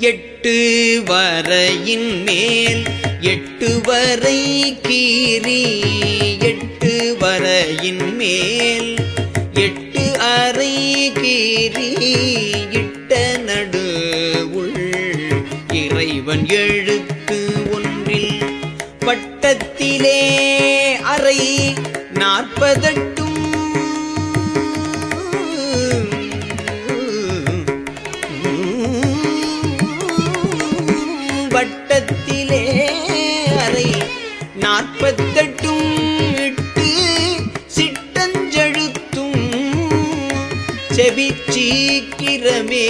எட்டு வரையின் மேல் எட்டு வரை கீறி எட்டு வரையின் மேல் எட்டு அறை கீறி இட்ட நடு உள் இறைவன் எழுத்து ஒன்றில் வட்டத்திலே அறை நாற்பதெட்டும் வட்டத்திலே அறை நாற்பத்தெட்டும் இட்டு சிட்டஞ்செழுத்தும் செவி சீக்கிரமே